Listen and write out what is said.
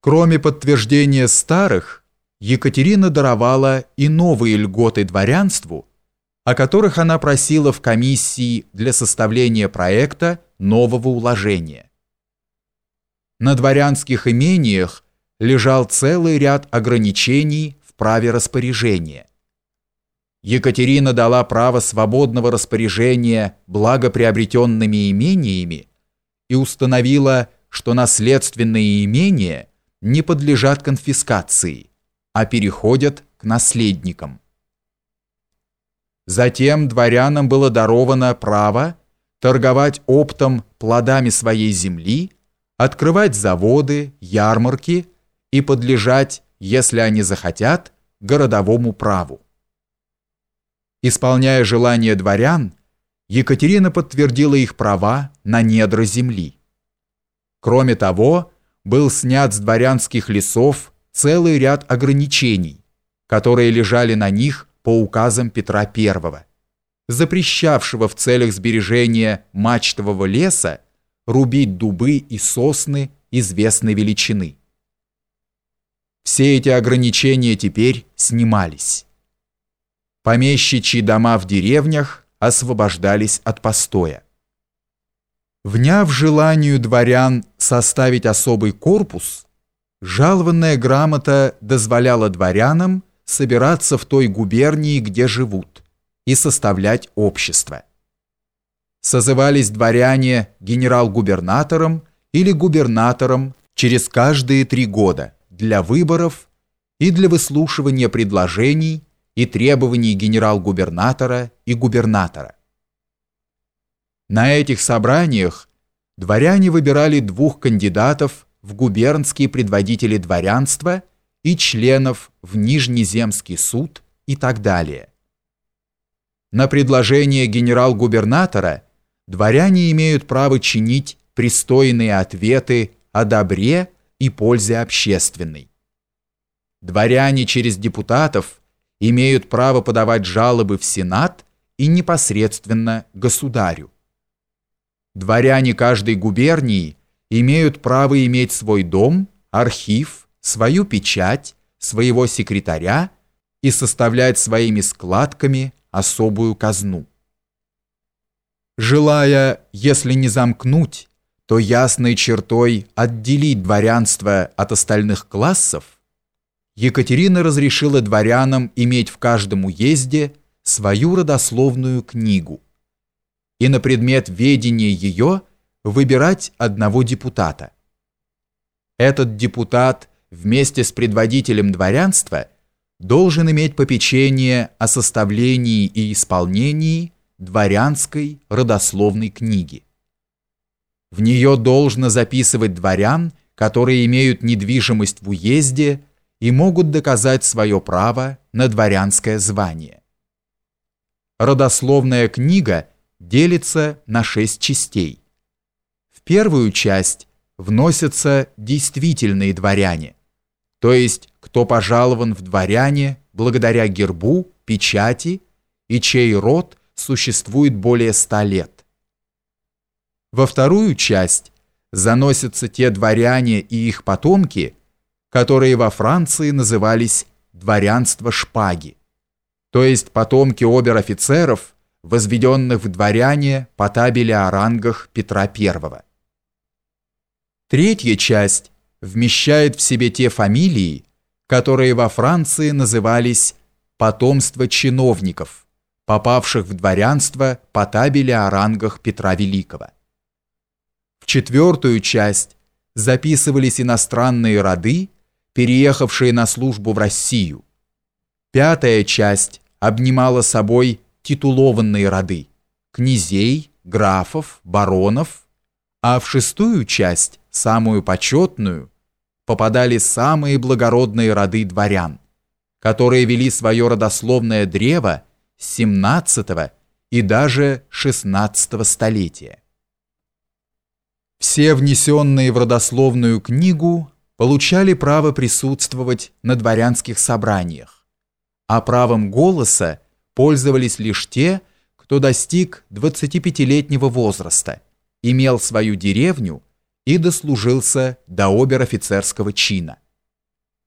Кроме подтверждения старых, Екатерина даровала и новые льготы дворянству, о которых она просила в комиссии для составления проекта нового уложения. На дворянских имениях лежал целый ряд ограничений в праве распоряжения. Екатерина дала право свободного распоряжения благоприобретенными имениями и установила, что наследственные имения не подлежат конфискации, а переходят к наследникам. Затем дворянам было даровано право торговать оптом плодами своей земли, открывать заводы, ярмарки и подлежать, если они захотят, городовому праву. Исполняя желания дворян, Екатерина подтвердила их права на недра земли. Кроме того, был снят с дворянских лесов целый ряд ограничений, которые лежали на них по указам Петра I, запрещавшего в целях сбережения мачтового леса рубить дубы и сосны известной величины. Все эти ограничения теперь снимались. Помещичьи дома в деревнях освобождались от постоя. Вняв желанию дворян составить особый корпус, жалованная грамота дозволяла дворянам собираться в той губернии, где живут, и составлять общество. Созывались дворяне генерал-губернатором или губернатором через каждые три года для выборов и для выслушивания предложений и требований генерал-губернатора и губернатора. На этих собраниях дворяне выбирали двух кандидатов в губернские предводители дворянства и членов в Нижнеземский суд и так далее. На предложение генерал-губернатора дворяне имеют право чинить пристойные ответы о добре и пользе общественной. Дворяне через депутатов имеют право подавать жалобы в Сенат и непосредственно государю. Дворяне каждой губернии имеют право иметь свой дом, архив, свою печать, своего секретаря и составлять своими складками особую казну. Желая, если не замкнуть, то ясной чертой отделить дворянство от остальных классов, Екатерина разрешила дворянам иметь в каждом уезде свою родословную книгу и на предмет ведения ее выбирать одного депутата. Этот депутат вместе с предводителем дворянства должен иметь попечение о составлении и исполнении дворянской родословной книги. В нее должно записывать дворян, которые имеют недвижимость в уезде и могут доказать свое право на дворянское звание. Родословная книга делится на шесть частей. В первую часть вносятся действительные дворяне, то есть кто пожалован в дворяне благодаря гербу, печати и чей род существует более ста лет. Во вторую часть заносятся те дворяне и их потомки, которые во Франции назывались дворянство шпаги, то есть потомки обер-офицеров, возведенных в дворяне по табели о рангах Петра I. Третья часть вмещает в себе те фамилии, которые во Франции назывались потомство чиновников, попавших в дворянство по табели о рангах Петра Великого. В четвертую часть записывались иностранные роды, переехавшие на службу в Россию. Пятая часть обнимала собой титулованные роды – князей, графов, баронов, а в шестую часть, самую почетную, попадали самые благородные роды дворян, которые вели свое родословное древо с 17 и даже 16 столетия. Все внесенные в родословную книгу получали право присутствовать на дворянских собраниях, а правом голоса пользовались лишь те, кто достиг 25-летнего возраста, имел свою деревню и дослужился до обер-офицерского чина.